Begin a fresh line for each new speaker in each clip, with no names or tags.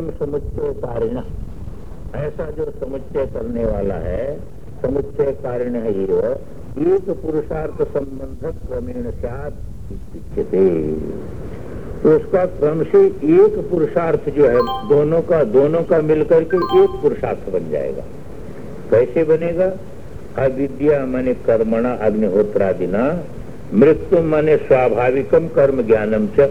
अमृतम समुच्चय कारिण। ऐसा जो समुच्चय करने वाला है, समुच्चय कारिण है ये एक पुरुषार्थ संबंध क्रमेण साक्षते तो उसका क्रम से एक पुरुषार्थ जो है, दोनों का दोनों का मिलकर के एक पुरुषार्थ बन जाएगा। कैसे बनेगा? अविद्या माने कर्मणा अग्निहोत्रादिना, मृत्यु माने स्वाभाविकम कर्म ज्ञानम च।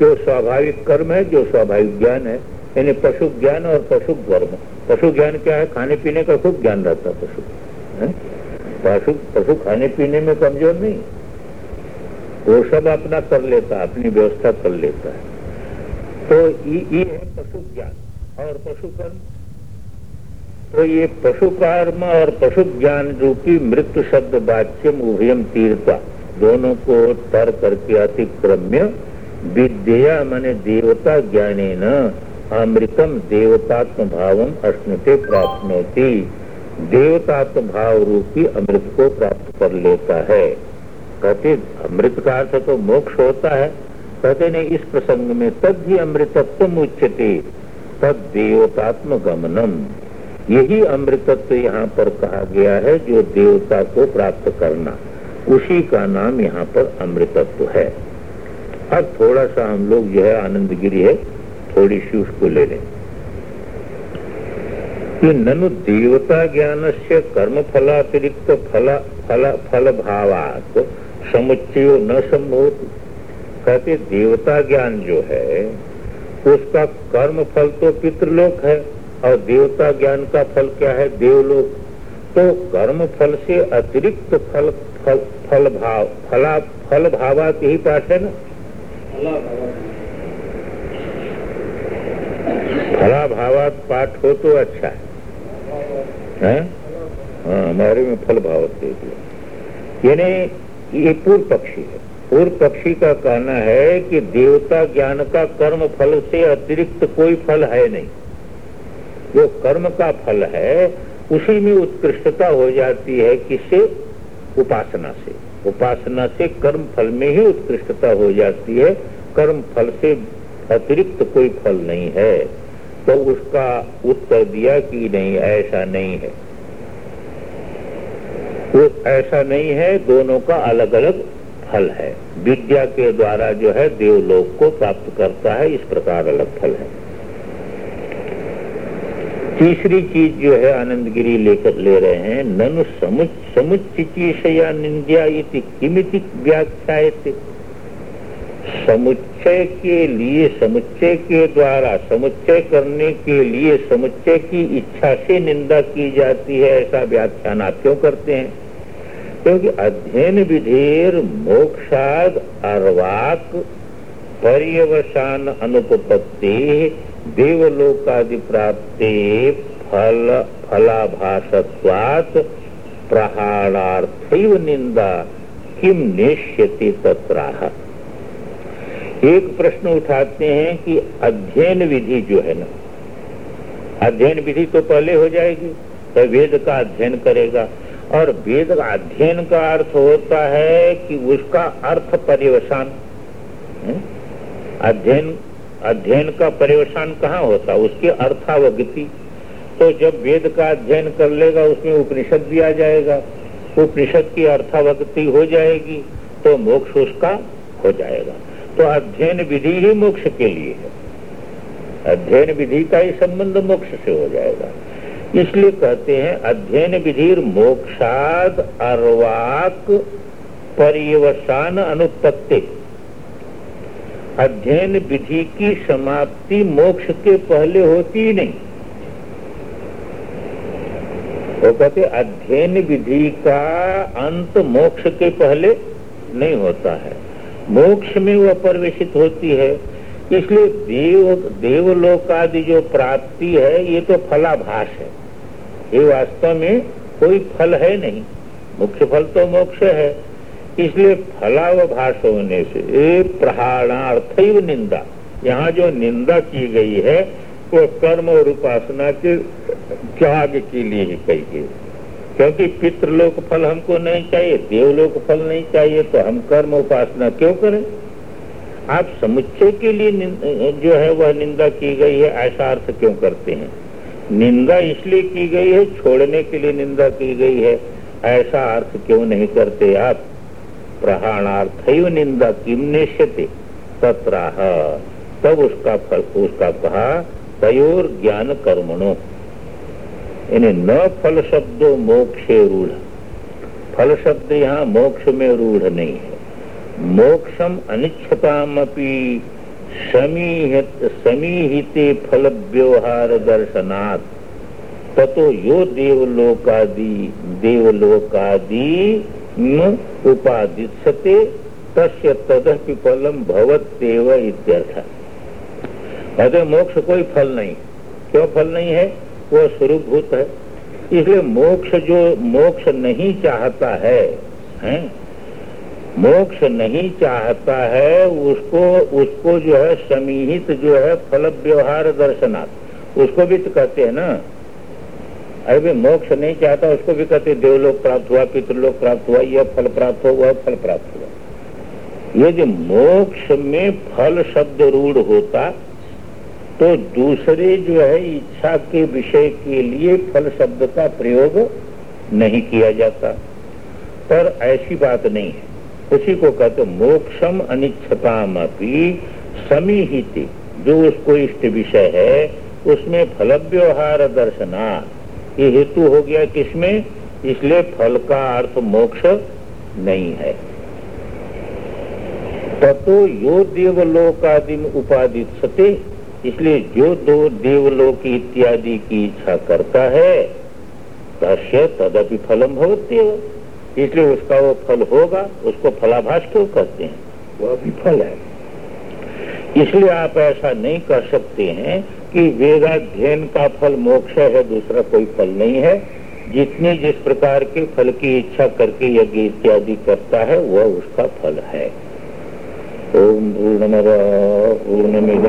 जो स्वाभाविक कर्म है, जो स्वाभाविक ज्ञान है यानी पशु ज्ञान और पशु कर्म पशु ज्ञान क्या है? खाने पीने का खूब ज्ञान रहता है पशु। पशु पशु खाने पीने में कमज़ोर नहीं। वो सब अपना कर लेता है अपनी व्यवस्था कर लेता है। तो ये है पशु ज्ञान और पशु कर्म। तो ये पशु कर्म और पशु ज्ञान रूपी मृत्यु शब्द वाच्यम उभयम तीर्थता दोनों को तर करके अतिक्रम्य विद्या मने देवता ज्ञाने न अमृतम देवतात्म भाव अश्नते प्राप्त होती देवतात्म भाव रूपी अमृत को प्राप्त कर लेता है। कहते, अमृत का अर्थ तो मोक्ष होता है। कहते, नहीं, इस प्रसंग में तब भी अमृतत्व उच्चते तद देवतात्म गमनम यही अमृतत्व यहाँ पर कहा गया है, जो देवता को प्राप्त करना। उसी का नाम यहाँ पर अमृतत्व है। अब थोड़ा सा हम लोग जो है आनंदगिरी है। थोड़ी सी उसको ले लें। कि ननु देवता ज्ञान से कर्म फलातिरिक्त फल फल फल भावात समुच्चय न संभव कहते देवता ज्ञान जो है उसका कर्म फल तो पितृलोक है और देवता ज्ञान का फल क्या है? देवलोक। तो कर्म फल से अतिरिक्त फल फल, फल भाव फला फल भावात यही पाठ है ना? फला भावात पाठ हो तो अच्छा है। हाँ? हमारे में फल भाव दे दिया यानी ये पूर्व पक्षी है। पूर्व पक्षी का कहना है कि देवता ज्ञान का कर्म फल से अतिरिक्त कोई फल है नहीं। जो कर्म का फल है, उसी में उत्कृष्टता हो जाती है किससे उपासना से। उपासना से कर्म फल में ही उत्कृष्टता हो जाती है। कर्म फल से अतिरिक्त कोई फल नहीं है। तो उसका उत्तर दिया कि नहीं, ऐसा नहीं है। वो ऐसा नहीं है, दोनों का अलग अलग फल है। विद्या के द्वारा जो है देवलोक को प्राप्त करता है, इस प्रकार अलग फल है। तीसरी चीज़ जो है आनंदगिरी लेकर ले रहे हैं, ननु समुचिशया निंदा किमिति व्याख्या समुच्चय के लिए, समुच्चय के द्वारा, समुच्चय करने के लिए, समुच्चय की इच्छा से निंदा की जाती है, ऐसा व्याख्यान आप क्यों करते हैं? क्योंकि अध्ययन विधेर, मोक्षाद, अर्वाक, पर्यवसान अनुपत्ति देवलोकादि प्राप्ति फल, फलाभासत्वात् प्रहारार्थ निंदा किम निश्यति तत्राह। एक प्रश्न उठाते हैं कि अध्ययन विधि जो है ना, अध्ययन विधि तो पहले हो जाएगी तो वेद का अध्ययन करेगा। और वेद का अध्ययन का अर्थ होता है कि उसका अर्थ परिवसान अध्ययन अध्ययन का परिवेशन कहाँ होता? उसकी अर्थावगति। तो जब वेद का अध्ययन कर लेगा, उसमें उपनिषद भी आ जाएगा। उपनिषद की अर्थावगति हो जाएगी तो मोक्ष उसका हो जाएगा। तो अध्ययन विधि ही मोक्ष के लिए है। अध्ययन विधि का ही संबंध मोक्ष से हो जाएगा। इसलिए कहते हैं, अध्ययन विधि मोक्षाद अर्वाक परिवसान अनुपत्ति अध्ययन विधि की समाप्ति मोक्ष के पहले होती ही नहीं। वो कहते अध्ययन विधि का अंत मोक्ष के पहले नहीं होता है। मोक्ष में वह प्रवेशित होती है। इसलिए देव देवलोक आदि जो प्राप्ति है, ये तो फलाभास है। ये वास्तव में कोई फल है नहीं। मुख्य फल तो मोक्ष है। इसलिए फलावभाष होने से प्रहाणार्थ निंदा। यहाँ जो निंदा की गई है, वो कर्म और उपासना के त्याग के लिए ही कही गई क्योंकि पितृलोक फल हमको नहीं चाहिए देवलोक फल नहीं चाहिए तो हम कर्म उपासना क्यों करें? आप समुच्चय के लिए जो है वह निंदा की गई है, ऐसा अर्थ क्यों करते हैं? निंदा इसलिए की गई है, छोड़ने के लिए निंदा की गई है, ऐसा अर्थ क्यों नहीं करते आप? प्रहाणार्थ निंदा किम निश्चते तत्राह। तब उसका फल, उसका कहा तयोर ज्ञान कर्मणों इन्हें न फल शब्दों मोक्षे रूढ़। फल शब्द यहाँ मोक्ष में रूढ़ नहीं है। मोक्षम अनिच्छतामपि समीहिते फल व्यवहार दर्शनात्। ततो यो देवलोकादि देवलोकादि उपादिशते तस्य तदपि फलम भवत्यव इत्यर्थ। अतः मोक्ष कोई फल नहीं। क्यों फल नहीं है? वो स्वरूपभूत है। इसलिए मोक्ष जो मोक्ष नहीं चाहता है, है? मोक्ष नहीं चाहता है उसको उसको जो है समीहित जो है फल व्यवहार दर्शनार्थ उसको भी तो कहते हैं ना। अरे मोक्ष नहीं चाहता उसको भी कहते देवलोक प्राप्त हुआ पितृलोक प्राप्त हुआ यह फल प्राप्त हो वह फल प्राप्त हुआ। ये जो मोक्ष में फल शब्द रूढ़ होता तो दूसरे जो है इच्छा के विषय के लिए फल शब्द का प्रयोग नहीं किया जाता। पर ऐसी बात नहीं है। उसी को कहते मोक्षम अनिच्छताम अपनी समीहित। जो उसको इष्ट विषय है, उसमें फल व्यवहार दर्शना ये हेतु हो गया किसमें? इसलिए फल का अर्थ मोक्ष नहीं है। ततो यो देवलोकादि उपादित सत्य इसलिए जो दो देवलोक इत्यादि की इच्छा करता है, तस्य तदपि फलम भवत्य इसलिए उसका वो फल होगा, उसको फलाभास क्यों कहते हैं? वह भी फल है। इसलिए आप ऐसा नहीं कर सकते हैं कि वेदाध्ययन का फल मोक्ष है, दूसरा कोई फल नहीं है। जितने जिस प्रकार के फल की इच्छा करके यज्ञ इत्यादि करता है, वह उसका फल है। ओम पूर्णमद, पूर्णमिद।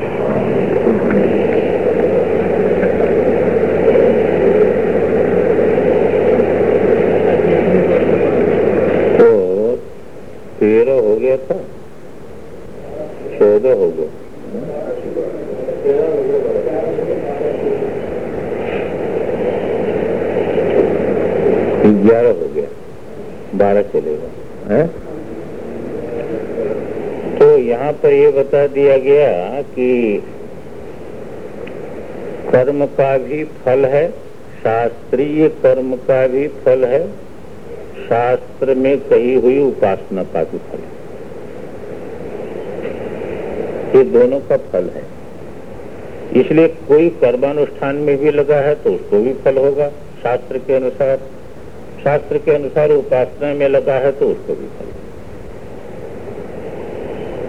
तो तेरह हो गया था, चौदह हो गया। ग्यारह हो गया, बारह चलेगा, है? यहाँ पर ये बता दिया गया कि कर्म का भी फल है, शास्त्रीय कर्म का भी फल है, शास्त्र में कही हुई उपासना का भी फल है। ये दोनों का फल है। इसलिए कोई कर्मानुष्ठान में भी लगा है तो उसको भी फल होगा, शास्त्र के अनुसार। शास्त्र के अनुसार उपासना में लगा है तो उसको भी फल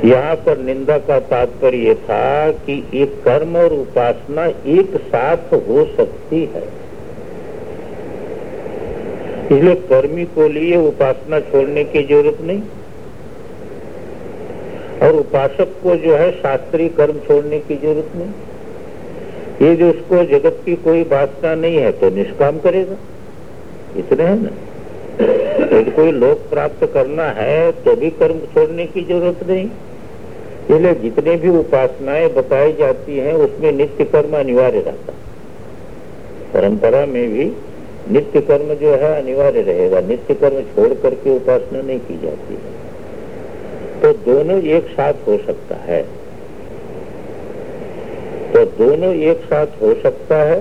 यहाँ पर निंदा का तात्पर्य था कि एक कर्म और उपासना एक साथ हो सकती है। इसलिए कर्मी को लिए उपासना छोड़ने की ज़रूरत नहीं। और उपासक को जो है शास्त्रीय कर्म छोड़ने की ज़रूरत नहीं। ये जो उसको जगत की कोई वासना नहीं है तो निष्काम करेगा। इतने है ना। यदि कोई लोक प्राप्त करना है तो भी कर्म छोड़ने की ज़रूरत नहीं। इसलिए जितने भी उपासनाएँ बताई जाती हैं, उसमें नित्य कर्म अनिवार्य रहता परंपरा में भी नित्य कर्म जो है, अनिवार्य रहेगा। नित्य कर्म छोड़ करके उपासना नहीं की जाती है। तो दोनों एक साथ हो सकता है। तो दोनों एक साथ हो सकता है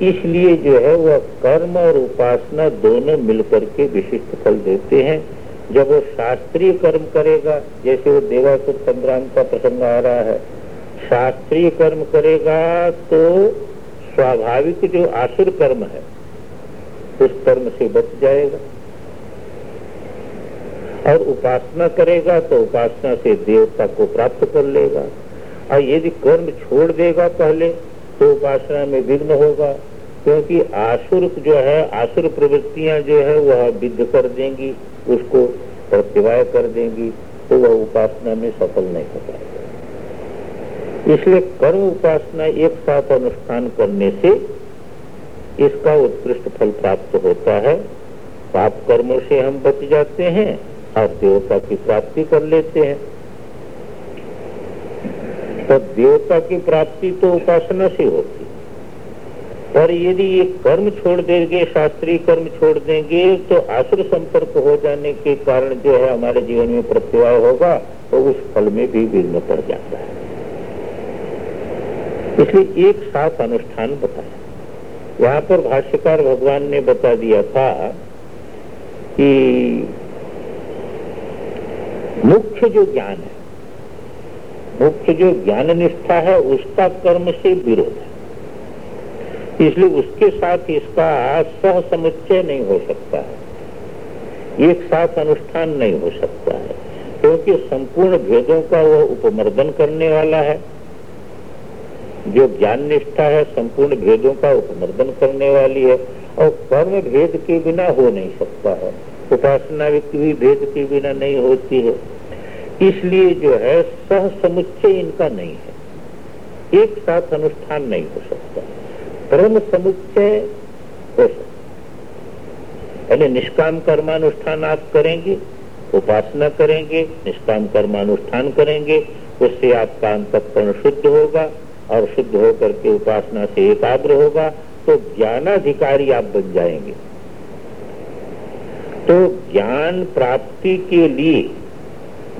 इसलिए जो है वह कर्म और उपासना दोनों मिलकर के विशिष्ट फल देते हैं। जब वो शास्त्रीय कर्म करेगा, जैसे वो देवासुर संग्राम का प्रसंग आ रहा है, शास्त्रीय कर्म करेगा तो स्वाभाविक जो आसुर कर्म है, उस कर्म से बच जाएगा। और उपासना करेगा तो उपासना से देवता को प्राप्त कर लेगा। और यदि कर्म छोड़ देगा पहले तो उपासना में विघ्न होगा, क्योंकि आसुर जो है, आसुर प्रवृत्तियाँ जो है, वह विद्ध कर देंगी, उसको प्रतिवाय कर देंगी तो वह उपासना में सफल नहीं हो पाएगा। इसलिए कर्म उपासना एक साथ अनुष्ठान करने से इसका उत्कृष्ट फल प्राप्त होता है। पाप कर्मों से हम बच जाते हैं, और देवता की प्राप्ति कर लेते हैं। तो देवता की प्राप्ति तो उपासना से होती और यदि ये कर्म छोड़ देंगे, शास्त्रीय कर्म छोड़ देंगे तो आसुर संपर्क हो जाने के कारण जो है हमारे जीवन में प्रत्यवाय होगा तो उस फल में भी विघ्न पड़ जाता है। इसलिए एक साथ अनुष्ठान बताया। यहाँ पर भाष्यकार भगवान ने बता दिया था कि मुख्य जो ज्ञान है मुख्य जो ज्ञान निष्ठा है, उसका कर्म से विरोध है। इसलिए उसके साथ इसका सह समुच्चय नहीं हो सकता है। एक साथ अनुष्ठान नहीं हो सकता है, क्योंकि संपूर्ण भेदों का वह उपमर्दन करने वाला है। जो ज्ञान निष्ठा है, संपूर्ण भेदों का उपमर्दन करने वाली है, और कर्म भेद के बिना हो नहीं सकता है। उपासना भी भेद के बिना नहीं होती है। इसलिए जो है सह समुच्चय इनका नहीं है। एक साथ अनुष्ठान नहीं हो सकता। परम समुच्चय हो सकता। यानी निष्काम कर्मानुष्ठान आप करेंगे, उपासना करेंगे, निष्काम कर्मानुष्ठान करेंगे, उससे आपका अंतकरण शुद्ध होगा और शुद्ध होकर के उपासना से एकाग्र होगा तो ज्ञानाधिकारी आप बन जाएँगे। तो ज्ञान प्राप्ति के लिए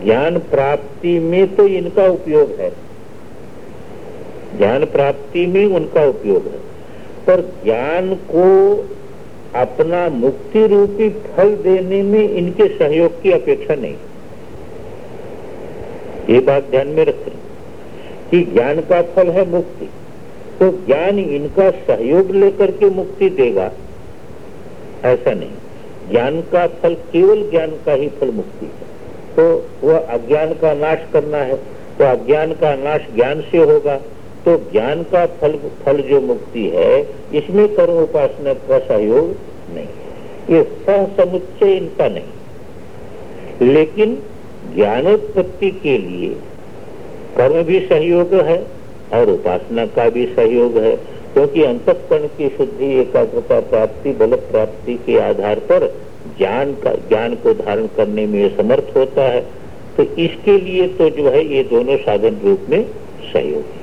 ज्ञान प्राप्ति में तो इनका उपयोग है। ज्ञान प्राप्ति में उनका उपयोग है। पर ज्ञान को अपना मुक्ति रूपी फल देने में इनके सहयोग की अपेक्षा नहीं। ये बात ध्यान में रखें कि ज्ञान का फल है मुक्ति। तो ज्ञान इनका सहयोग लेकर के मुक्ति देगा। ऐसा नहीं। ज्ञान का फल केवल ज्ञान का ही फल मुक्ति है। तो वह अज्ञान का नाश करना है। तो अज्ञान का नाश ज्ञान से होगा। तो ज्ञान का फल फल जो मुक्ति है, इसमें कर्म उपासना का सहयोग नहीं ये सह समुच्चय इनका नहीं। लेकिन ज्ञानोत्पत्ति के लिए कर्म भी सहयोग है और उपासना का भी सहयोग है, क्योंकि अंतकरण की शुद्धि, एकाग्रता, प्राप्ति, बल प्राप्ति के आधार पर ज्ञान का, ज्ञान को धारण करने में समर्थ होता है तो इसके लिए तो जो है ये दोनों साधन रूप में सहयोगी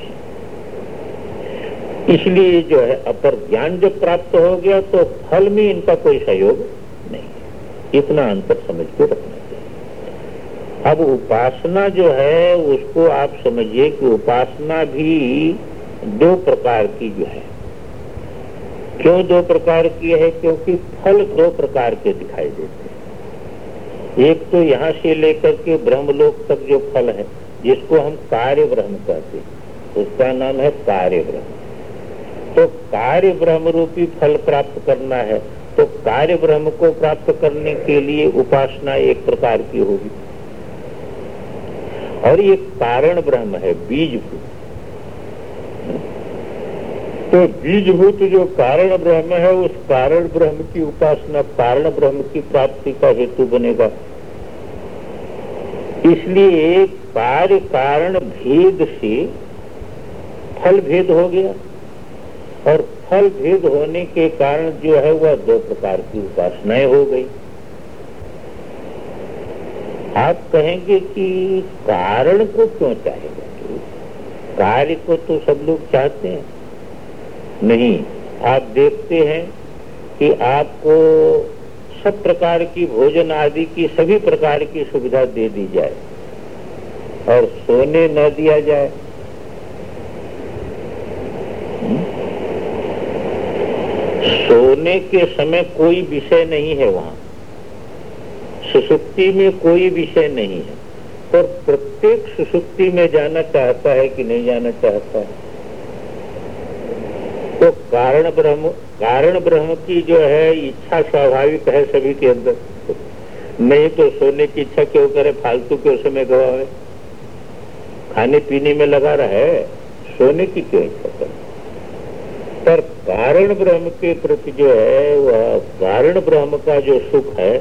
इसलिए जो है अपर ज्ञान जब प्राप्त हो गया तो फल में इनका कोई सहयोग नहीं इतना अंतर समझ के रखना चाहिए। अब उपासना जो है, उसको आप समझिए कि उपासना भी दो प्रकार की जो है। क्यों दो प्रकार की है? क्योंकि फल दो प्रकार के दिखाई देते हैं। एक तो यहाँ से लेकर के ब्रह्मलोक तक जो फल है, जिसको हम कार्य ब्रह्म कहते हैं, उसका नाम है कार्य ब्रह्म तो कार्य ब्रह्म रूपी फल प्राप्त करना है तो कार्य ब्रह्म को प्राप्त करने के लिए उपासना एक प्रकार की होगी। और ये कारण ब्रह्म है, बीज भूत तो बीजभूत जो कारण ब्रह्म है, उस कारण ब्रह्म की उपासना, कारण ब्रह्म की प्राप्ति का हेतु बनेगा। इसलिए कार्य कारण भेद से फल भेद हो गया, और फल भेद होने के कारण जो है वह दो प्रकार की उपासनाएँ हो गई। आप कहेंगे कि कारण को क्यों चाहेगा? कार्य को तो सब लोग चाहते हैं। नहीं। आप देखते हैं कि आपको सब प्रकार की भोजन आदि की सभी प्रकार की सुविधा दे दी जाए और सोने न दिया जाए? सोने के समय कोई विषय नहीं है वहाँ। सुसुप्ति में कोई विषय नहीं है। पर प्रत्येक सुसुप्ति में जाना चाहता है कि नहीं जाना चाहता है? कारण ब्रह्म कारण ब्रह्म की जो है इच्छा स्वाभाविक है सभी के अंदर। नहीं तो सोने की इच्छा क्यों करे? फालतू क्यों समय गवावे खाने पीने में लगा रहा है सोने की क्यों इच्छा करे? पर कारण ब्रह्म के प्रति जो है वह कारण ब्रह्म का जो सुख है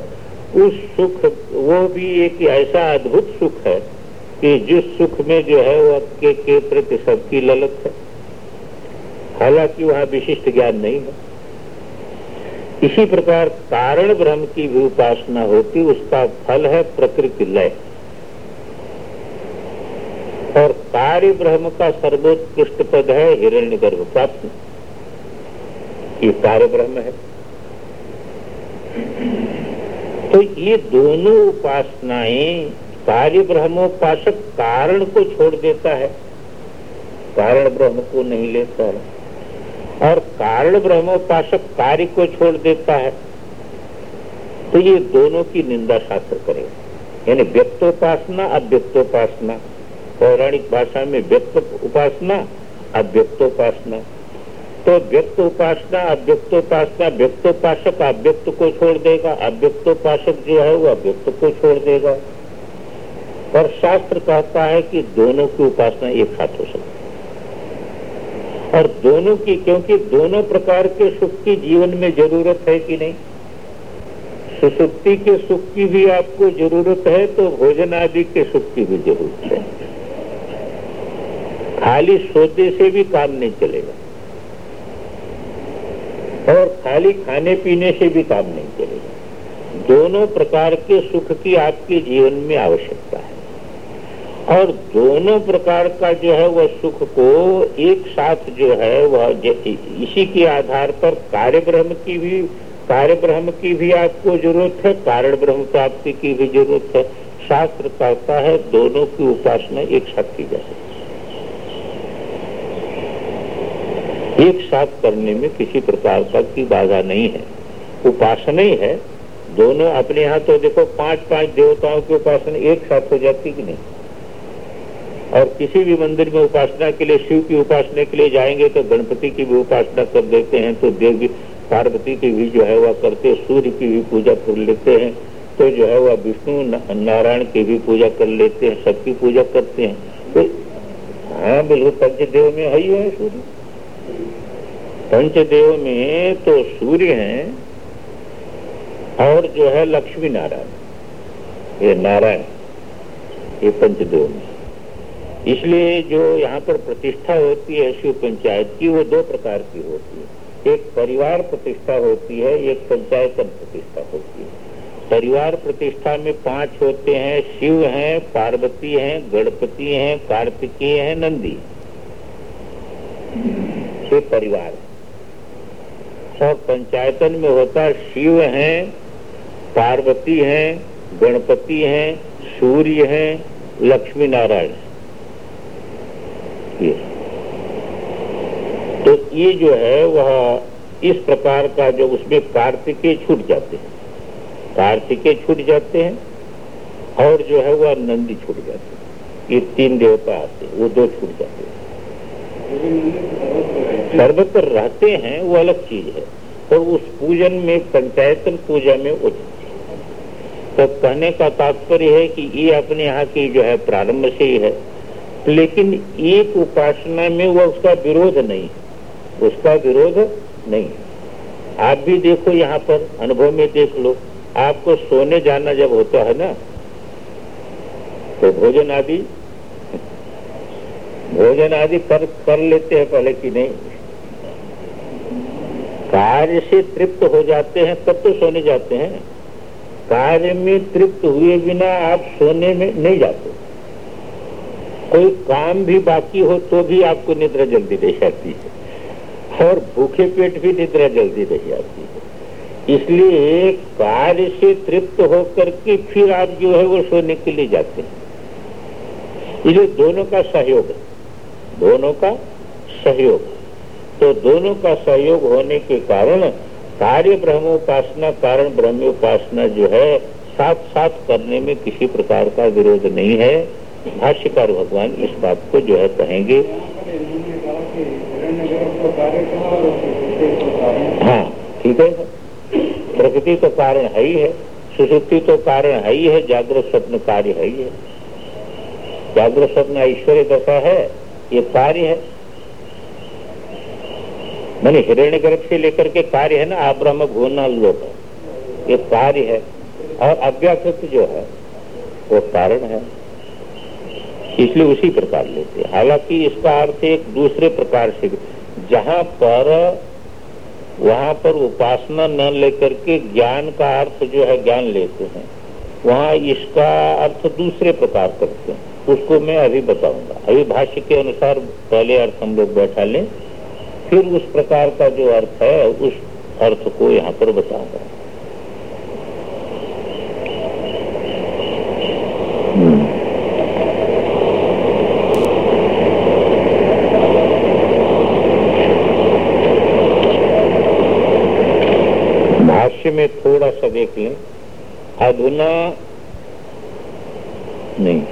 उस सुख वो भी एक ऐसा अद्भुत सुख है कि जिस सुख में जो है वह के, के प्रति सबकी ललत है। हालाँकि वहाँ विशिष्ट ज्ञान नहीं है। इसी प्रकार कारण ब्रह्म की भी उपासना होती, उसका फल है प्रकृति लय। और कार्य ब्रह्म का सर्वोत्कृष्ट पद है हिरण्य गर्भ प्राप्ति। ये कार्य ब्रह्म है। तो ये दोनों उपासनाएँ कार्य ब्रह्मोपासक कारण को छोड़ देता है। कारण ब्रह्म को नहीं लेता है। और कारण ब्रह्मोपासक कार्य को छोड़ देता है। तो ये दोनों की निंदा शास्त्र करेगा यानी व्यक्तोपासना, अव्यक्तोपासना। पौराणिक भाषा में व्यक्त उपासना अव्यक्तोपासना। तो व्यक्त उपासना अव्यक्तोपासना, व्यक्तोपासक अव्यक्त को छोड़ देगा। अव्यक्तोपासक जो है वो अव्यक्त को छोड़ देगा। पर शास्त्र कहता है कि दोनों की उपासना एक साथ हो सकती और दोनों की, क्योंकि दोनों प्रकार के सुख की जीवन में ज़रूरत है कि नहीं? सुसुप्ति के सुख की भी आपको ज़रूरत है तो भोजन आदि के सुख की भी ज़रूरत है। खाली सोते से भी काम नहीं चलेगा। और खाली खाने पीने से भी काम नहीं चलेगा। दोनों प्रकार के सुख की आपके जीवन में आवश्यकता है। और दोनों प्रकार का जो है वह सुख को एक साथ जो है वह इसी के आधार पर कार्य ब्रह्म की भी कार्य ब्रह्म की भी आपको ज़रूरत है कारण ब्रह्म प्राप्ति की भी ज़रूरत है। शास्त्र कहता है, दोनों की उपासना एक साथ की जा सकती एक साथ करने में किसी प्रकार का की बाधा नहीं है। उपासना ही है। दोनों अपने यहाँ तो देखो पाँच पाँच देवताओं की उपासना एक साथ हो जाती कि नहीं? और किसी भी मंदिर में उपासना के लिए, शिव की उपासना के लिए जाएँगे तो गणपति की भी उपासना कर देते हैं तो देवी, पार्वती की भी जो है वह करते सूर्य की भी पूजा कर लेते हैं तो जो है वह विष्णु, नारायण की भी पूजा कर लेते हैं, सबकी पूजा करते हैं। तो हाँ बिल्कुल पंचदेव में है ही है सूर्य। पंचदेव में तो सूर्य है, और जो है लक्ष्मी नारायण, ये नारायण, ये पंचदेव में। इसलिए जो यहाँ पर प्रतिष्ठा होती है शिव पंचायत की, वो दो प्रकार की होती है। एक परिवार प्रतिष्ठा होती है, एक पंचायतन प्रतिष्ठा होती है। परिवार प्रतिष्ठा में पाँच होते हैं, शिव हैं, पार्वती हैं, गणपति हैं, कार्तिकीय हैं, नंदी। ये परिवार। और पंचायतन में होता है, शिव हैं, पार्वती हैं, गणपति हैं, सूर्य हैं लक्ष्मी नारायण ये तो ये जो है, वह इस प्रकार का जो उसमें कार्तिकेय छूट जाते हैं। कार्तिकेय छूट जाते हैं और जो है वह नंदी छूट जाते हैं। ये तीन देवता आते हैं, वो दो छूट जाते हैं। सर्वत्र रहते हैं, वो अलग चीज़ है। और उस पूजन में, पंचायतन पूजा में उचित तो कहने का तात्पर्य है कि ये अपने यहाँ की जो है प्रारंभ से ही है। लेकिन एक उपासना में वह उसका विरोध नहीं उसका विरोध नहीं आप भी देखो यहाँ पर, अनुभव में देख लो। आपको सोने जाना जब होता है ना तो भोजन आदि भोजन आदि कर कर लेते हैं पहले कि नहीं। कार्य से तृप्त हो जाते हैं, तब तो सोने जाते हैं। कार्य में तृप्त हुए बिना आप सोने में नहीं जाते। कोई काम भी बाकी हो तो भी आपको निद्रा जल्दी नहीं आती है। और भूखे पेट भी निद्रा जल्दी नहीं आती है। इसलिए कार्य से तृप्त होकर के फिर आप जो है वो सोने के लिए जाते हैं। इसलिए दोनों का सहयोग है, दोनों का सहयोग तो दोनों का सहयोग होने के कारण कार्य ब्रह्मोपासना, कारण ब्रह्मोपासना जो है साथ साथ करने में किसी प्रकार का विरोध नहीं है। भाष्यकार भगवान इस बात को जो है कहेंगे। हाँ ठीक है। प्रकृति तो कारण है ही है, सुसुप्ति तो कारण है ही है, जागृत स्वप्न कार्य है ही है। जागृत स्वप्न ऐश्वर्य दशा है, ये कार्य है। मैंने हिरण्य गर्भ से लेकर के कार्य है ना आप ब्रह्म भूना लोक ये कार्य है, और अव्याकृत जो है, वो कारण है। इसलिए उसी प्रकार लेते हैं। हालाँकि इसका अर्थ एक दूसरे प्रकार से जहाँ पर, वहाँ पर उपासना न लेकर के ज्ञान का अर्थ जो है, ज्ञान लेते हैं, वहाँ इसका अर्थ दूसरे प्रकार करते हैं। उसको मैं अभी बताऊँगा। अभी भाष्य के अनुसार पहले अर्थ हम लोग बैठा लें, फिर उस प्रकार का जो अर्थ है, उस अर्थ को यहाँ पर बताऊँगा भाष्य में थोड़ा सा देख लें। अधुना नहीं।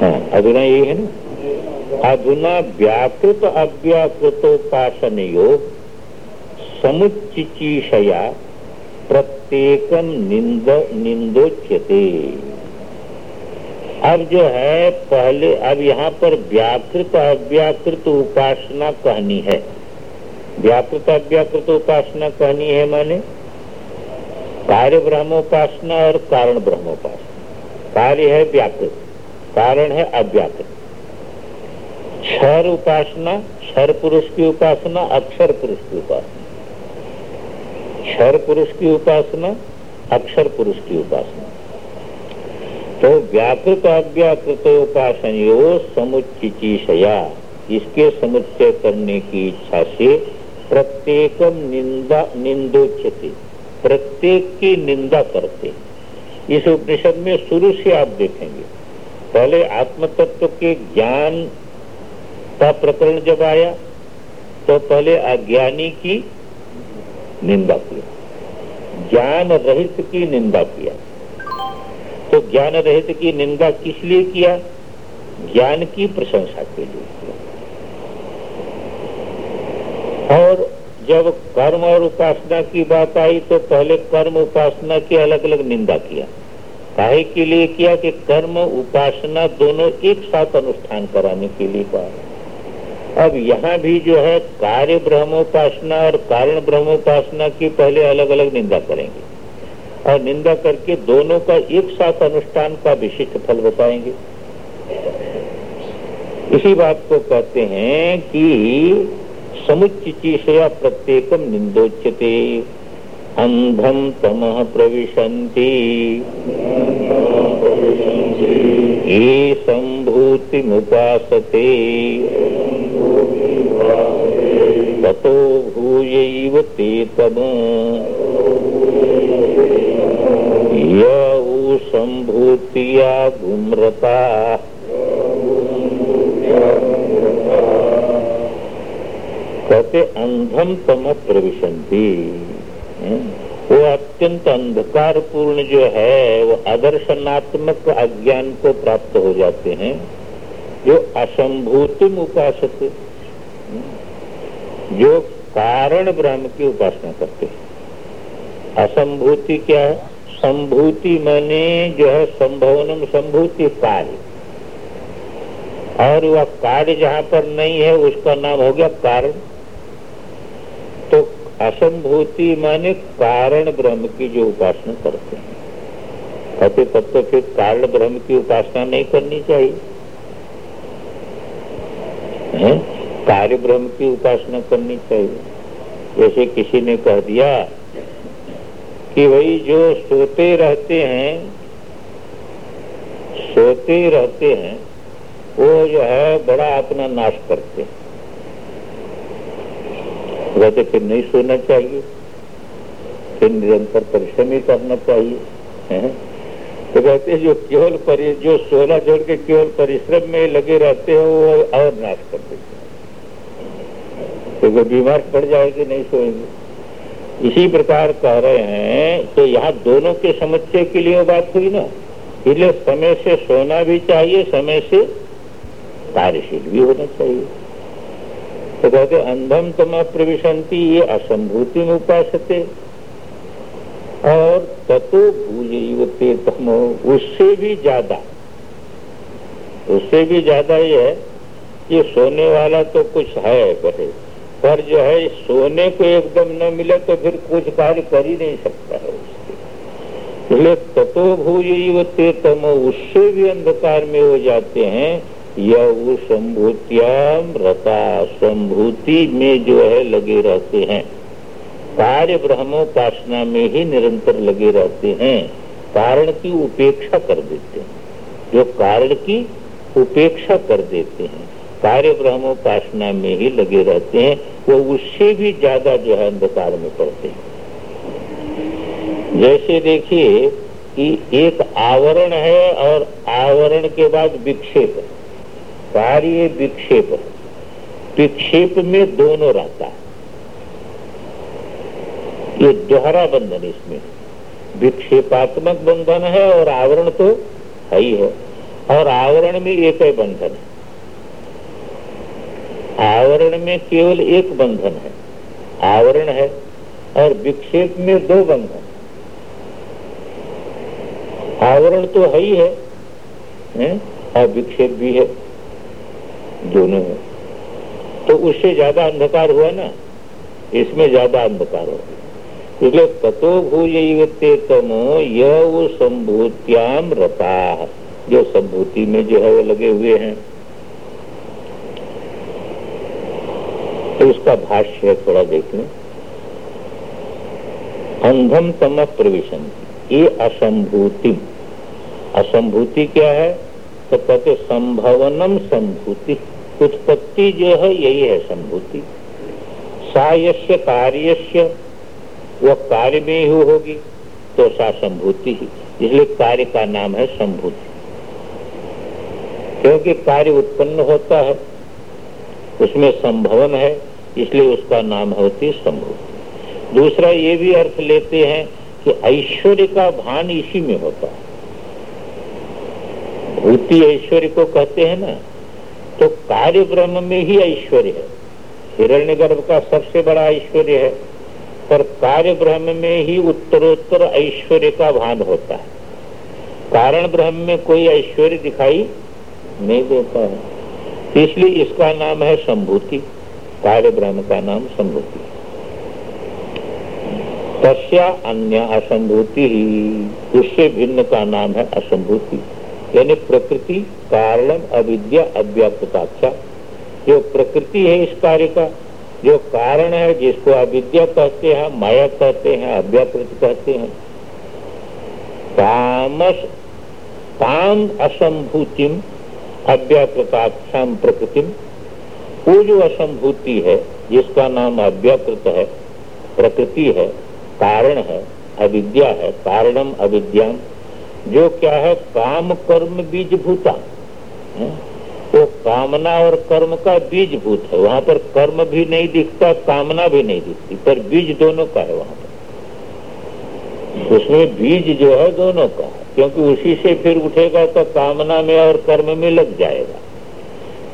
हाँ अधुना यही है ना? अधुना व्याकृत अव्याकृतोपासन योग समुचिचीषया प्रत्येक निंद निंदोच्यते अब जो है, पहले, अब यहाँ पर व्याकृत अव्याकृत उपासना कहनी है। व्याकृत अव्याकृत उपासना कहनी है माने? कार्य ब्रह्मोपासना और कारण ब्रह्मोपासना। कार्य है व्याकृत कारण है अव्याकृत क्षर उपासना, क्षर पुरुष की उपासना, अक्षर पुरुष की उपासना। क्षर पुरुष की उपासना, अक्षर पुरुष की उपासना। तो व्याकृत अव्याकृत उपासन समुचिचिशया इसके समुच्चय करने की इच्छा से प्रत्येक निंदा, निंदोच्यते। प्रत्येक की निंदा करते इस उपनिषद में शुरू से आप देखेंगे। पहले आत्म तत्व के ज्ञान का प्रकरण जब आया तो पहले अज्ञानी की निंदा किया ज्ञान रहित की निंदा किया। तो ज्ञान रहित की निंदा किस लिए किया? ज्ञान की प्रशंसा के लिए और जब कर्म और उपासना की बात आई तो पहले कर्म उपासना की अलग अलग निंदा किया। काहे के लिए किया कि कर्म, उपासना दोनों एक साथ अनुष्ठान कराने के लिए कहा। अब यहाँ भी जो है, कार्य ब्रह्मोपासना और कारण ब्रह्मोपासना की पहले अलग अलग निंदा करेंगे। और निंदा करके दोनों का एक साथ अनुष्ठान का विशिष्ट फल बताएँगे। इसी बात को कहते हैं कि समुचिचीषया प्रत्येक निंदोच्यते अंधम तम प्रविशन्ति। ये संभूति मुपासते ततो भूयैव ते तम। य संभूतिया गुमरता। कहते अंधम तम प्रविशंति वो अत्यंत अंधकार पूर्ण जो है, वो आदर्शनात्मक अज्ञान को प्राप्त हो जाते हैं, जो असंभूति उपासक, जो कारण ब्रह्म की उपासना करते हैं। असंभूति क्या है? संभूति माने जो है संभवनम संभूति कार्य। और वह कार्य जहाँ पर नहीं है, उसका नाम हो गया कारण। असंभूति माने कारण ब्रह्म की जो उपासना करते हैं। कहते तब तो फिर कारण ब्रह्म की उपासना नहीं करनी चाहिए? कार्य ब्रह्म की उपासना करनी चाहिए। जैसे किसी ने कह दिया कि भाई जो सोते रहते हैं, सोते रहते हैं, वो जो है बड़ा अपना नाश करते हैं। कहते फिर नहीं सोना चाहिए। फिर निरंतर परिश्रम ही करना चाहिए? तो कहते जो केवल परि, जो सोना छोड़ के केवल परिश्रम में लगे रहते हैं, वो और नाश कर देते तो बीमार पड़ जाएँगे, नहीं सोएँगे। इसी प्रकार कह रहे हैं तो यहाँ दोनों के समस्या के लिए बात हुई ना? इसलिए समय से सोना भी चाहिए, समय से कार्यशील भी होना चाहिए। तो कहते, अंधम तम प्रविशंति, ये असंभूति में उपासते। और ततो भूजते तम उससे भी ज़्यादा। उससे भी ज़्यादा ये है कि सोने वाला तो कुछ है बड़े। पर जो है सोने को एकदम न मिले तो फिर कुछ कार्य कर ही नहीं सकता है उसके। इसलिए ततो भूजते तम उससे भी अंधकार में हो जाते हैं या वो संभूतियाम रता संभूति में जो है लगे रहते हैं। कार्य ब्रह्मोपासना में ही निरंतर लगे रहते हैं। कारण की उपेक्षा कर देते हैं। जो कारण की उपेक्षा कर देते हैं, कार्य ब्रह्मोपासना में ही लगे रहते हैं, वो उससे भी ज़्यादा जो है अंधकार में पड़ते हैं। जैसे देखिए कि एक आवरण है और आवरण के बाद विक्षेप कार्य विक्षेप। विक्षेप में दोनों रहता है। ये दोहरा बंधन इसमें। विक्षेपात्मक बंधन है और आवरण तो है ही है। और आवरण में एक ही बंधन है। आवरण में केवल एक बंधन है। आवरण है और विक्षेप में दो बंधन आवरण तो है ही है, है? और विक्षेप भी है। दोनों है। तो उससे ज़्यादा अंधकार हुआ ना, इसमें ज़्यादा अंधकार हो इसलिए ततो भूयते तमो यह वो संभूत्याम रता। जो संभूति में जो है वो लगे हुए हैं। तो उसका भाष्य है थोड़ा देख लें अंधम तम प्रवेशन ये असंभूति असंभूति क्या है? तो कहते संभवनम संभूति। उत्पत्ति जो है, यही है संभूति। सायस्य कार्यस्य वह कार्य में ही होगी तो सा संभूति ही। इसलिए कार्य का नाम है संभूति। क्योंकि कार्य उत्पन्न होता है, उसमें संभवन है, इसलिए उसका नाम होती संभूति। दूसरा ये भी अर्थ लेते हैं कि ऐश्वर्य का भान इसी में होता है। भूति ऐश्वर्य को कहते हैं ना तो कार्य ब्रह्म में ही ऐश्वर्य है। हिरण्य गर्भ का सबसे बड़ा ऐश्वर्य है, पर कार्य ब्रह्म में ही उत्तरोत्तर ऐश्वर्य का भान होता है। कारण ब्रह्म में कोई ऐश्वर्य दिखाई नहीं देता है। इसलिए इसका नाम है संभूति। कार्य ब्रह्म का नाम संभूति। तस्या अन्य असंभूति। ही उससे भिन्न का नाम है असंभूति। यानी प्रकृति, कारण, अविद्या अव्यापताक्षा जो प्रकृति है इस कार्य का, जो कारण है जिसको अविद्या कहते हैं, माया कहते हैं अव्याकृत कहते हैं, तामस, ताम असंभूतिम अव्याकृताख्याम प्रकृतिम। वो जो असंभूति है, जिसका नाम अव्याकृत है, प्रकृति है, कारण है, अविद्या है, कारणम अविद्याम। जो क्या है, काम, कर्म बीज भूता वो कामना और कर्म का बीज भूत है। वहाँ पर कर्म भी नहीं दिखता, कामना भी नहीं दिखती, पर बीज दोनों का है वहाँ पर। उसमें बीज जो है दोनों का है, क्योंकि उसी से फिर उठेगा तो कामना में और कर्म में लग जाएगा।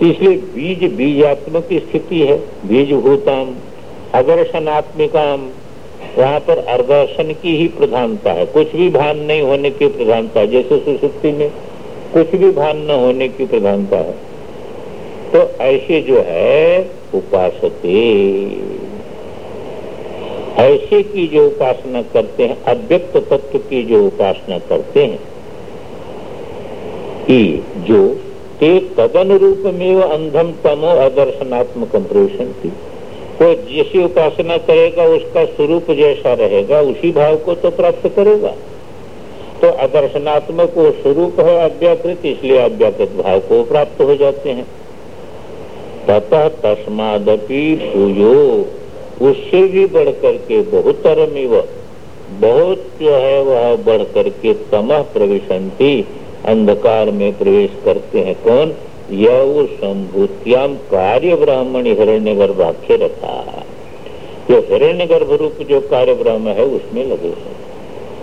तो इसलिए बीज बीजात्मक स्थिति है बीज भूताम अदर्शनात्मिकाम वहाँ पर अर्दर्शन की ही प्रधानता है। कुछ भी भान नहीं होने की प्रधानता है जैसे सुसुप्ति में कुछ भी भान न होने की प्रधानता है। तो ऐसे जो है, उपासते। ऐसे की जो उपासना करते हैं, अव्यक्त तत्व की जो उपासना करते हैं, कि जो ते तदन रूप में अंधम तमो अदर्शनात्मक प्रवेशन थी वो जैसी उपासना करेगा, उसका स्वरूप जैसा रहेगा, उसी भाव को तो प्राप्त करेगा। तो अदर्शनात्मक वो स्वरूप है अव्याकृत, इसलिए अव्याकृत भाव को प्राप्त हो जाते हैं। तथा तस्मादपि पूजो। उससे भी बढ़ करके बहुतरम बहुत जो है वह बढ़ करके तमह प्रवेशंती, अंधकार में प्रवेश करते हैं। कौन? यह संभूत्याम कार्य ब्राह्मण हिरण्य गर्भाख्य रखा जो हिरण्य गर्भ रूप जो कार्य ब्रह्म है, उसमें लगे हैं।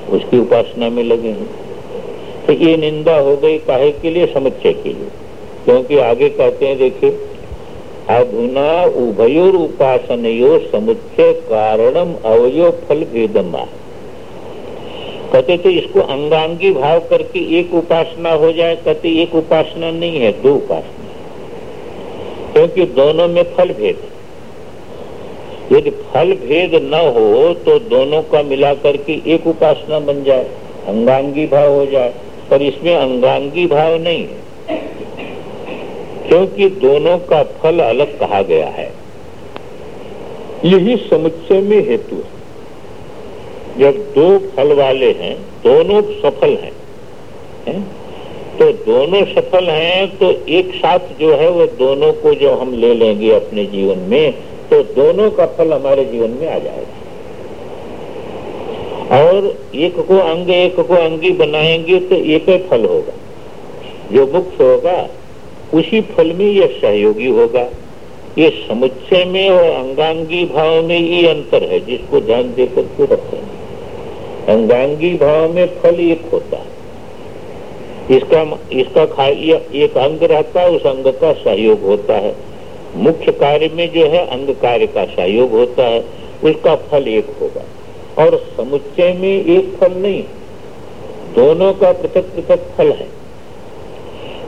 उसकी उपासना में लगे हैं। तो ये निंदा हो गई काहे के लिए? समुच्चय के लिए। क्योंकि आगे कहते हैं, देखिए, अधुना उभयोर उपासनो समुच्चय कारणम अवयो फल भेदम कहते तो इसको अंगांगी भाव करके एक उपासना हो जाए, कहते एक उपासना नहीं है, दो उपासना क्योंकि दोनों में फल भेद यदि फल भेद न हो तो दोनों का मिला करके एक उपासना बन जाए, अंगांगी भाव हो जाए। पर इसमें अंगांगी भाव नहीं है। क्योंकि दोनों का फल अलग कहा गया है। यही समुच्चय में हेतु है। जब दो फल वाले हैं, दोनों सफल हैं, है? तो दोनों सफल हैं तो एक साथ जो है वो दोनों को जो हम ले लेंगे अपने जीवन में तो दोनों का फल हमारे जीवन में आ जाएगा। और एक को अंग, एक को अंगी बनाएँगे तो एक ही फल होगा। जो मुक्त होगा, उसी फल में यह सहयोगी होगा। ये समुच्चय में और अंगांगी भाव में ये अंतर है, जिसको ध्यान देकर के रखते हैं अंगांगी भाव में फल एक होता है। इसका इसका एक अंग रहता है, उस अंग का सहयोग होता है। मुख्य कार्य में जो है, अंग कार्य का सहयोग होता है, उसका फल एक होगा। और समुच्चय में एक फल नहीं, दोनों का पृथक पृथक फल है।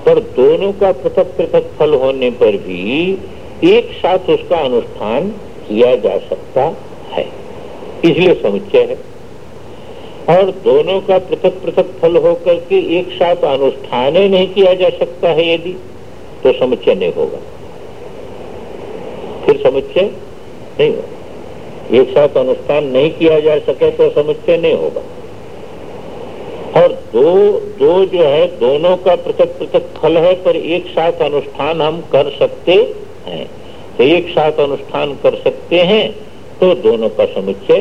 पर दोनों का पृथक पृथक फल होने पर भी एक साथ उसका अनुष्ठान किया जा सकता है। इसलिए समुच्चय है। और दोनों का पृथक पृथक फल होकर के एक साथ अनुष्ठान नहीं किया जा सकता है यदि तो समुच्चय नहीं होगा। फिर समुच्चय नहीं होगा। एक साथ अनुष्ठान नहीं किया जा सके तो समुच्चय नहीं होगा। और दो दो जो है, दोनों का पृथक पृथक फल है, पर एक साथ अनुष्ठान हम कर सकते हैं। तो एक साथ अनुष्ठान कर सकते हैं तो दोनों का समुच्चय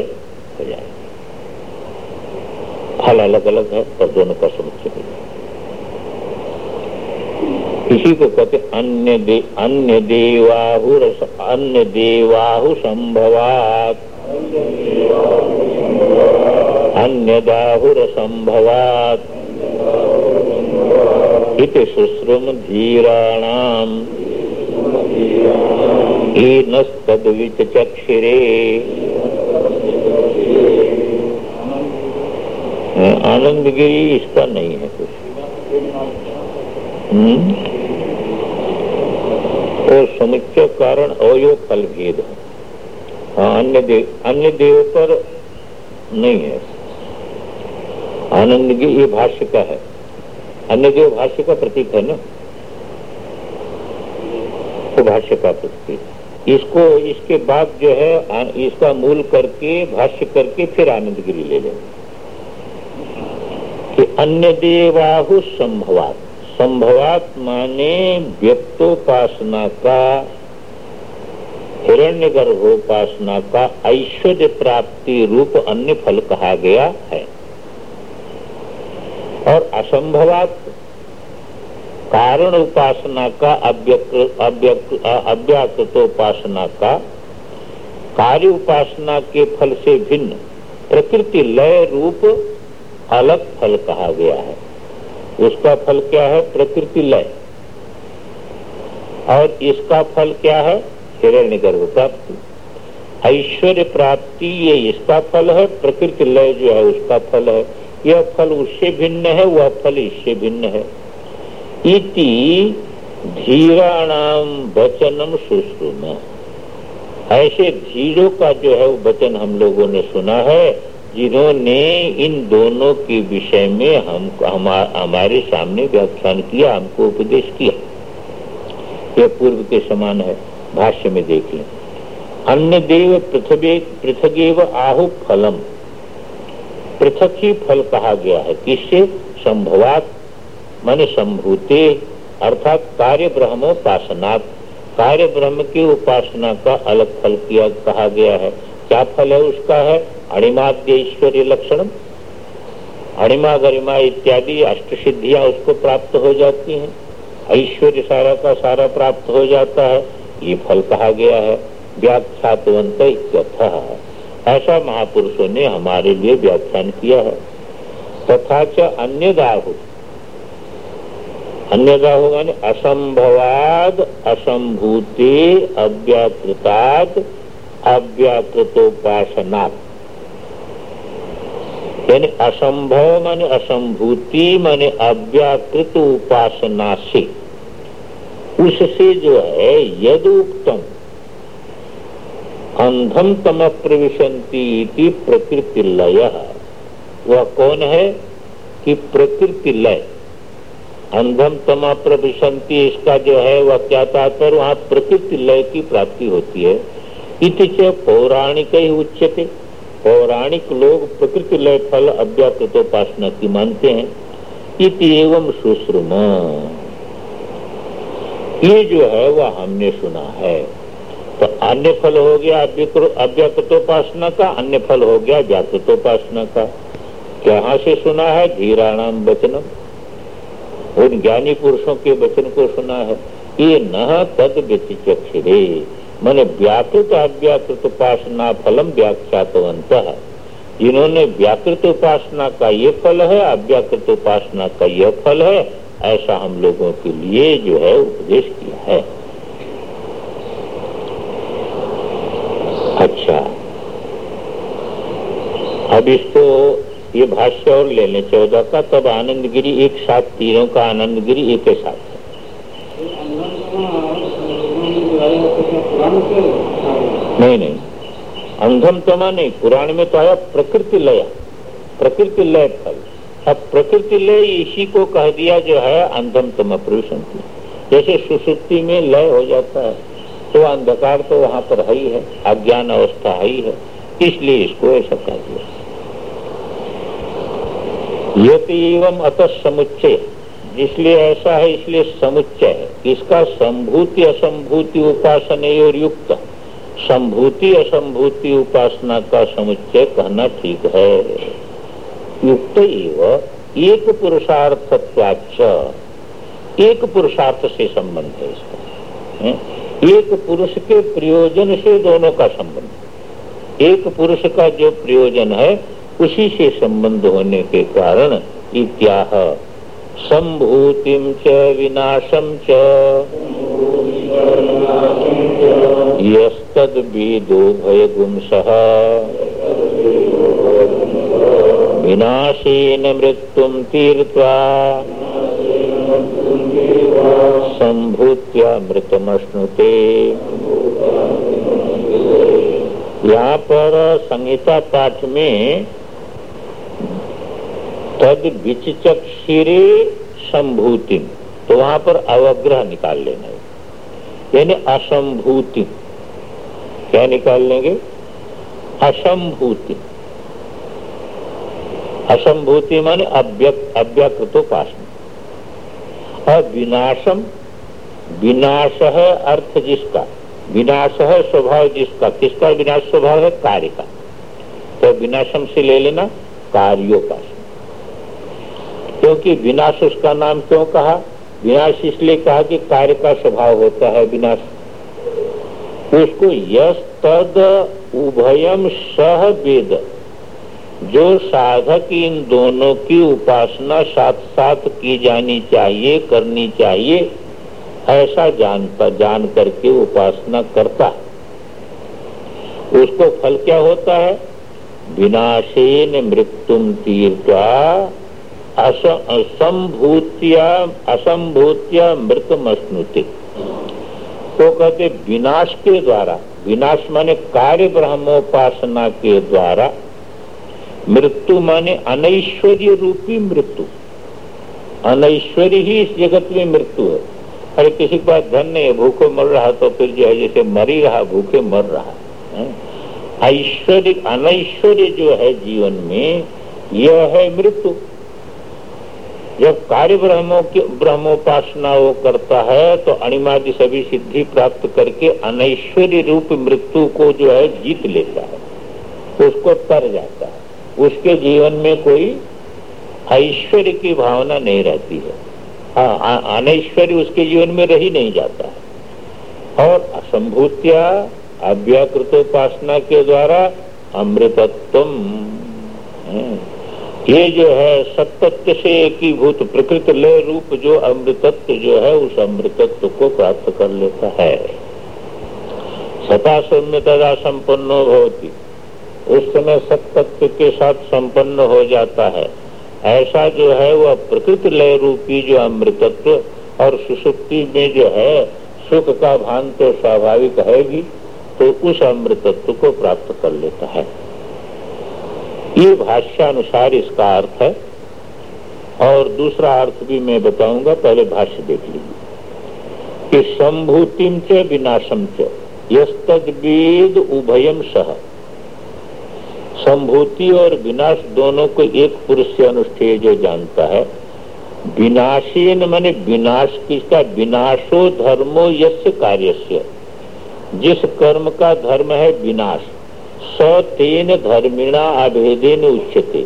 हो जाएगा। फल अलग अलग है पर दोनों का समुच्चय हो। इसी को कहते अन्य दे, अन्य देवाहु अन्य देवाहु संभवात। अन्यदाहुरसम्भवात् इति शुश्रुम धीराणाम्। हीनस्तद्विचक्षिरे आनंदगिरी इसका नहीं है कुछ। हम्म? और समुच्चय कारण अवय फल भेद है। हाँ अन्य देव अन्य देव पर नहीं है। आनंद ये भाष्य का है। अन्य देव भाष्य का प्रतीक है ना तो भाष्य का प्रतीक इसको, इसके बाद जो है इसका मूल करके, भाष्य करके फिर आनंद गिरी ले लेंगे। कि अन्य देवाहु संभवात। संभवात माने व्यक्तोपासना का हिरण्य गर्भोपासना का ऐश्वर्य प्राप्ति रूप अन्य फल कहा गया है। और असंभवात कारण उपासना का, अव्यक्त अव्यक्त, अव्याकृतोपासना का, कार्य उपासना के फल से भिन्न। प्रकृति लय रूप अलग फल कहा गया है। उसका फल क्या है? प्रकृति लय। और इसका फल क्या है? हिरण्य गर्भ प्राप्ति। ऐश्वर्य प्राप्ति ये इसका फल है, प्रकृति लय जो है उसका फल है। यह फल उससे भिन्न है, वह फल इससे भिन्न है। इति धीराणाम वचनम सुश्रुम ऐसे धीरों का जो है वो वचन हम लोगों ने सुना है। जिन्होंने इन दोनों के विषय में हम हमारे सामने व्याख्यान किया, हमको उपदेश किया। यह पूर्व के समान है, भाष्य में देख लें। अन्य देव पृथ्वी पृथ्वीव आहु फलम। पृथक ही फल कहा गया है, किससे? संभवात मन संभूते, अर्थात कार्य ब्रह्मोपासनात् कार्य ब्रह्म की उपासना का अलग फल किया, कहा गया है। क्या फल है उसका है? अणिमाद्य ईश्वरीय लक्षण अणिमा गरिमा इत्यादि अष्ट सिद्धियाँ उसको प्राप्त हो जाती हैं। ऐश्वर्य सारा का सारा प्राप्त हो जाता है। ये फल कहा गया है। व्याख्यातवंत ऐसा महापुरुषों ने हमारे लिए व्याख्यान किया है। तथा च अन्य दाहु अन्य दाहु मानी असंभवाद, असंभूति अव्याकृताद अव्याकृतोपासनात् यानी असंभव माने असंभूति माने अव्याकृत उपासना से उससे जो है यद उत्तम अंधम तम प्रविशंति प्रकृति लय वह कौन है? कि प्रकृति लय अंधम तमा प्रविशंति, इसका जो है, वह क्या तात्पर्य? वहाँ प्रकृति लय की प्राप्ति होती है। इतिच पौराणिक ही उच्चते पौराणिक लोग प्रकृति लय फल अव्याकृतोपासना की मानते हैं। एवं सुश्रुम। ये जो है, वह हमने सुना है। तो अन्य फल हो गया अव्यक्तोपासना का, अन्य फल हो गया व्याकृतोपासना का। कहा से सुना है? धीराणाम वचनम। उन ज्ञानी पुरुषों के वचन को सुना है। ये न तद व्यतिचक्षरे। मैंने व्याकृत अव्याकृत उपासना फलम व्याख्यातवंत जिन्होंने व्याकृत उपासना का ये फल है, अव्याकृत उपासना का यह फल है, ऐसा हम लोगों के लिए जो है उपदेश किया है। अच्छा। अब इसको ये भाष्य और ले लें चौदह का, तब आनंद गिरी एक साथ, तीनों का आनंद गिरी एक साथ। नहीं नहीं अंधम तमा नहीं पुराण में तो आया प्रकृति लय। प्रकृति लय फल। अब प्रकृति लय इसी को कह दिया जो है, अंधम तमा प्रवेशन जैसे सुसुप्ति में लय हो जाता है तो अंधकार तो वहाँ पर है ही है, अज्ञान अवस्था है ही है, इसलिए इसको ऐसा कह दिया। यत एवं अत समुच्चय। इसलिए ऐसा है, इसलिए समुच्चय है। इसका संभूति असंभूति उपासना और युक्त संभूति असंभूति उपासना का समुच्चय कहना ठीक है। युक्त एक पुरुषार्थत्वाच एक पुरुषार्थ से संबंध है इसका। एक पुरुष के प्रयोजन से दोनों का संबंध। एक पुरुष का जो प्रयोजन है, उसी से संबंध होने के कारण इत्याह संभूतिम च विनाशम च। यस्तद्विदो भयगुंसः विनाशेन मृत्युं तीर्त्वा संभूत्या मृतमश्नुते। यहाँ पर संहिता पाठ में तद विचक्षिरे संभूति तो वहाँ पर अवग्रह निकाल लेना यानी असंभूति। क्या निकाल लेंगे? असंभूति। असंभूति माने अव्यकृतोपासना। और विनाशम विनाश है अर्थ जिसका, विनाश है स्वभाव जिसका, किसका विनाश स्वभाव है? कार्य का। तो विनाशम से ले लेना कार्योपासना। क्योंकि विनाश उसका नाम क्यों कहा? विनाश इसलिए कहा कि कार्य का स्वभाव होता है, विनाश उसको यश तद उभयम सह वेद। जो साधक इन दोनों की उपासना साथ साथ की जानी चाहिए, करनी चाहिए, ऐसा जानता जान करके उपासना करता उसको फल क्या होता है? विनाशेन मृत्युम तीर्था असंभूत्या असंभूत्या मृतमश्नुति। तो कहते विनाश के द्वारा, विनाश माने कार्य ब्रह्मोपासना के द्वारा, मृत्यु माने अनैश्वर्य रूपी मृत्यु। अनैश्वर्य ही इस जगत में मृत्यु है। अरे किसी के पास धन नहीं है, भूखे मर रहा तो फिर जो है जैसे मरी रहा, भूखे मर रहा। ऐश्वर्य, अनैश्वर्य जो है जीवन में, यह है मृत्यु। जब कार्य ब्रह्मों की ब्रह्मोपासना वो करता है तो अणिमादि सभी सिद्धि प्राप्त करके अनैश्वर्य रूप मृत्यु को जो है जीत लेता है। तो उसको तर जाता है। उसके जीवन में कोई ऐश्वर्य की भावना नहीं रहती है। हाँ अनैश्वर्य उसके जीवन में रही नहीं जाता है। और असंभूतिया अव्याकृतोपासना के द्वारा अमृतत्व ये जो है सत्य से एकीभूत प्रकृति लय रूप जो अमृतत्व जो है, उस अमृतत्व को प्राप्त कर लेता है। सता सौम्य तदा संपन्न होती उस समय सत्य के साथ संपन्न हो जाता है। ऐसा जो है, वह प्रकृति लय रूपी जो अमृतत्व और सुसुप्ति में जो है, सुख का भान तो स्वाभाविक है भी तो उस अमृतत्व को प्राप्त कर लेता है। ये भाष्यानुसार इसका अर्थ है। और दूसरा अर्थ भी मैं बताऊँगा, पहले भाष्य देख लीजिए। कि संभूतिम च विनाशम च उभयम सह। संभूति और विनाश दोनों को एक पुरुष से अनुष्ठेय जो जानता है, विनाशीन माने विनाश किसका विनाशो धर्मो यस्य कार्यस्य। जिस कर्म का धर्म है विनाश। स तेन धर्मिणा अभेदेन उच्चते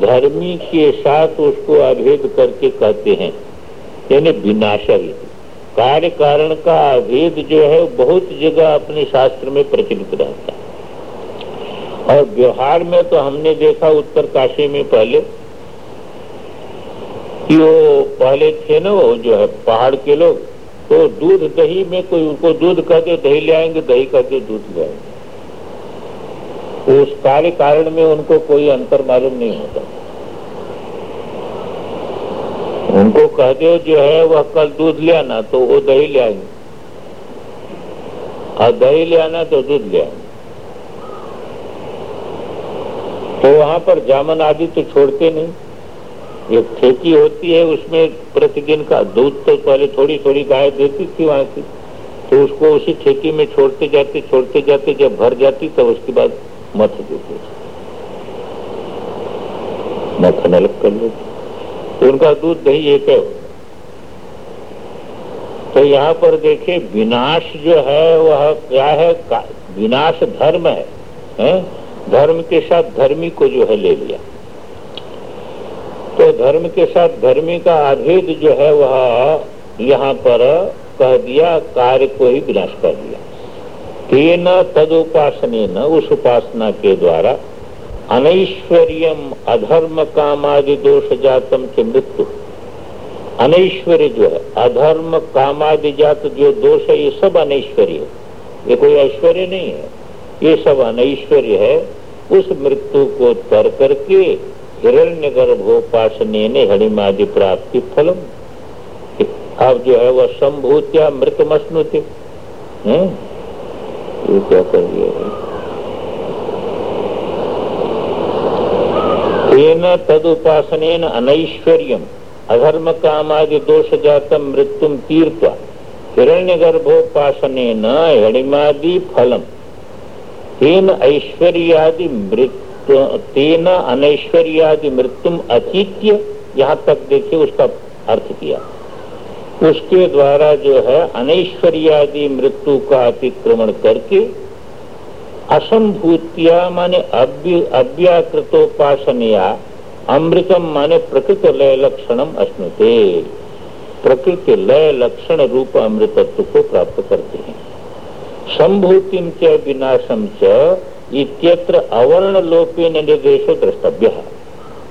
धर्मी के साथ उसको अभेद करके कहते हैं। यानी विनाश कार्य कारण का अभेद जो है बहुत जगह अपने शास्त्र में प्रचलित रहता है। और व्यवहार में तो हमने देखा उत्तर काशी में पहले, कि वो पहले थे ना, वो जो है पहाड़ के लोग तो दूध दही में कोई उनको दूध कहते, दही ले आएँगे, दही कहते दूध ले आएँगे। उस कार्य कारण में उनको कोई अंतर मालूम नहीं होता। उनको कह दो जो है वह कल दूध ले आना तो वो दही ले आएँगे। और दही ले आना तो दूध ले आएँगे। तो वहाँ पर जामन आदि तो छोड़ते नहीं। एक ठेकी होती है, उसमें प्रतिदिन का दूध तो पहले थोड़ी थोड़ी गाय देती थी वहाँ की तो उसको उसी ठेकी में छोड़ते जाते छोड़ते जाते जब भर जाती, तब तो उसके बाद मत देते मक्खन अलग कर लेते उनका दूध दही एक है। तो यहाँ पर देखे विनाश जो है वह क्या है? विनाश धर्म है, है? धर्म के साथ धर्मी को जो है ले लिया। तो धर्म के साथ धर्मी का अभेद जो है वह यहाँ पर कह दिया कार्य को ही विनाश कर दिया। तेन तदुपासने न उस उपासना के द्वारा अनैश्वर्यम अधर्म कामादि दोष जातम के मृत्यु। अनैश्वर्य जो है अधर्म कामादि जात जो दोष है ये सब अनैश्वर्य। है ये कोई ऐश्वर्य नहीं है, ये सब अनैश्वर्य है, उस मृत्यु को तर करके हिरण्य गर्भोपासने हणिमादि प्राप्ति फलम। अब जो है वह संभूत्या मृत मश्नुते ये क्या कर दिया तेन तदुपासन अनैश्वर्य अधर्म कामादि दोष जातम मृत्यु तीर्थ हिरण्य गर्भोपासन हणिमादि फलम। तेन ऐश्वर्यादि मृत्यु, तेना अनैश्वर्यादि मृत्युम अतीत्य। यहाँ तक देखिए उसका अर्थ किया। उसके द्वारा जो है अनैश्वर्यादि मृत्यु का अतिक्रमण करके असंभूतिया माने अव्याकृतोपासनया अमृतम माने प्रकृति लय लक्षणम अश्नुते। प्रकृति लय लक्षण रूप अमृतत्व को प्राप्त करते हैं। संभूतिम च विनाशम च इत्यत्र अवर्ण लोपे निर्देशो द्रष्टव्य।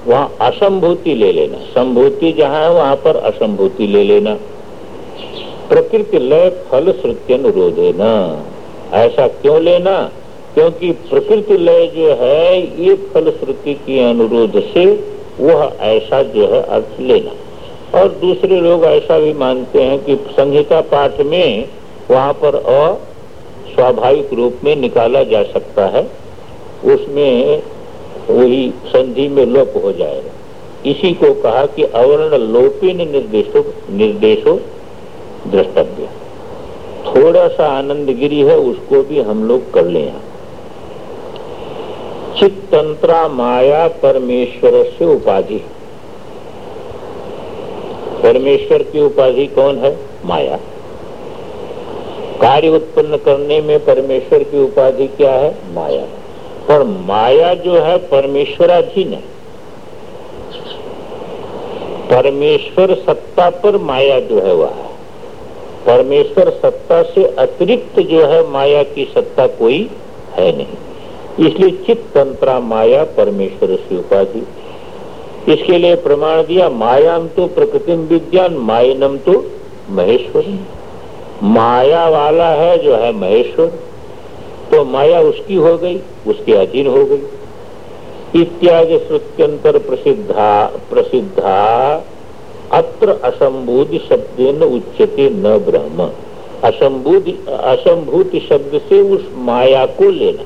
वहाँ असंभूति ले लेना। संभूति जहाँ है, वहाँ पर असंभूति ले लेना। प्रकृति लय फल श्रुति अनुरोधे न। ऐसा क्यों लेना? क्योंकि प्रकृति लय जो है, ये फल श्रुति के अनुरोध से वह ऐसा जो है अर्थ लेना। और दूसरे लोग ऐसा भी मानते हैं कि संहिता पाठ में वहाँ पर अस्वाभाविक रूप में निकाला जा सकता है। उसमें वही संधि में लोप हो जाएगा। इसी को कहा कि अवर्ण लोपिन निर्देशो निर्देशो द्रष्टव्य। थोड़ा सा आनंद गिरी है, उसको भी हम लोग कर ले चित तंत्रा माया परमेश्वर से उपाधि। परमेश्वर की उपाधि कौन है? माया। कार्य उत्पन्न करने में परमेश्वर की उपाधि क्या है? माया। पर माया जो है परमेश्वराधीन है। परमेश्वर सत्ता पर माया जो है वह है। परमेश्वर सत्ता से अतिरिक्त जो है माया की सत्ता कोई है नहीं। इसलिए चित्त तंत्रा माया परमेश्वर से उपाधि। इसके लिए प्रमाण दिया, मायाम तो प्रकृति विज्ञान मायनम तो महेश्वर। माया वाला है जो है महेश्वर। तो माया उसकी हो गई, उसके अधीन हो गई। इत्यादि श्रुत्यंतर प्रसिद्धा प्रसिद्धा, अत्र असंबूधि शब्द न उच्चते न ब्रह्म। असंबूधि, असंभूति शब्द से उस माया को लेना।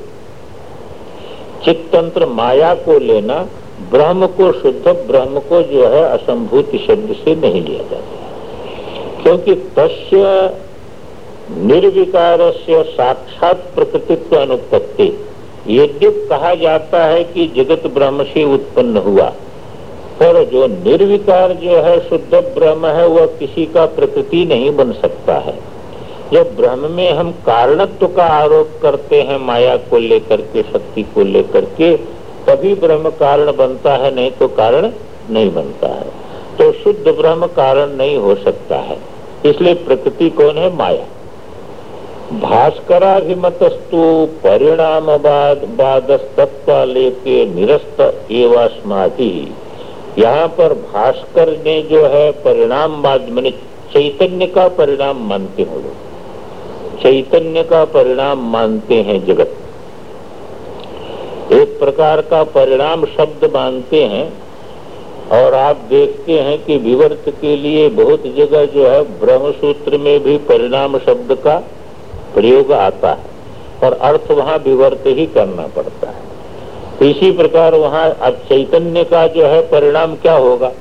चित्तंत्र माया को लेना, ब्रह्म को, शुद्ध ब्रह्म को जो है असंभूति शब्द से नहीं लिया जाता। क्योंकि तस्य निर्विकार से साक्षात प्रकृतित्व अनुपत्ति यद्यप कहा जाता है कि जगत ब्रह्म से उत्पन्न हुआ, पर जो निर्विकार जो है, शुद्ध ब्रह्म है, वह किसी का प्रकृति नहीं बन सकता है। जब ब्रह्म में हम कारणत्व का आरोप करते हैं, माया को लेकर के, शक्ति को लेकर के, तभी ब्रह्म कारण बनता है, नहीं तो कारण नहीं बनता है। तो शुद्ध ब्रह्म कारण नहीं हो सकता है। इसलिए प्रकृति कौन है? माया। भास्कराभिमतस्तु परिणाम बाद लेके निरस्त एवस्माधि यहाँ पर भास्कर ने जो है परिणाम बाद मैंने चैतन्य का परिणाम मानते हो लोग। चैतन्य का परिणाम मानते हैं जगत। एक प्रकार का परिणाम शब्द मानते हैं और आप देखते हैं कि विवर्त के लिए बहुत जगह जो है ब्रह्म सूत्र में भी परिणाम शब्द का प्रयोग आता है और अर्थ वहाँ विवर्त ही करना पड़ता है। तो इसी प्रकार वहाँ चैतन्य का जो है परिणाम क्या होगा?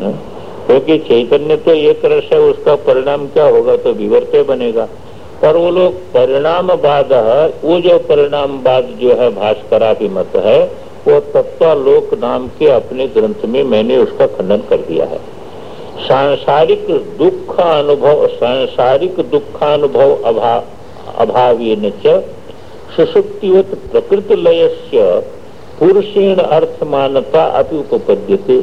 हाँ? क्योंकि चैतन्य तो एक रस है, उसका परिणाम क्या होगा? तो विवर्त बनेगा। पर वो लोग परिणाम बाद, वो जो परिणाम बाद जो है भास्करा भी मत है, वो तत्वालोक नाम के अपने ग्रंथ में मैंने उसका खंडन कर दिया है। सांसारिक दुख अनुभव सांसारिक दुखानुभव अभाव अभावेन सुसुप्तिवत प्रकृत लय पुरुषेण अर्थ मानता अति उपपद्यते।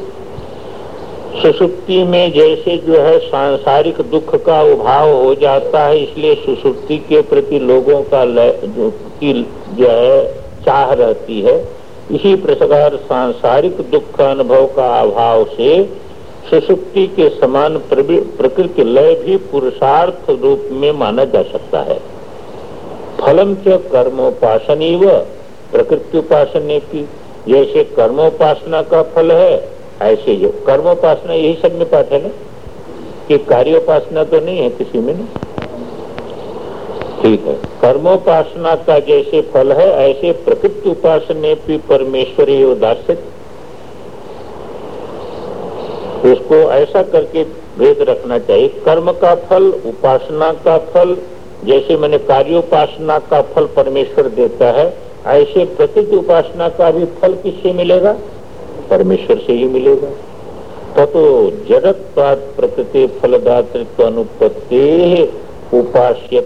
सुसुप्ति में जैसे जो है सांसारिक दुख का उभाव हो जाता है इसलिए सुसुप्ति के प्रति लोगों का जो, की जो है चाह रहती है इसी प्रकार सांसारिक दुख अनुभव का अभाव से सुसुप्ति के समान प्रकृति लय भी पुरुषार्थ रूप में माना जा सकता है। फलम च कर्मोपासन व प्रकृति उपासन की। जैसे कर्मोपासना का फल है, ऐसे जो कर्मोपासना यही सब में पाठ है ना? कि कार्योपासना तो नहीं है किसी में नहीं ठीक है। कर्मोपासना का जैसे फल है, ऐसे प्रकृति उपासना भी परमेश्वर उदासित उसको ऐसा करके भेद रखना चाहिए। कर्म का फल उपासना का फल जैसे मैंने कार्योपासना का फल परमेश्वर देता है ऐसे प्रकृति उपासना का भी फल किससे मिलेगा? परमेश्वर से ही मिलेगा। तो, जगत प्रकृति फलदातृत्व अनुपत्ति उपास्य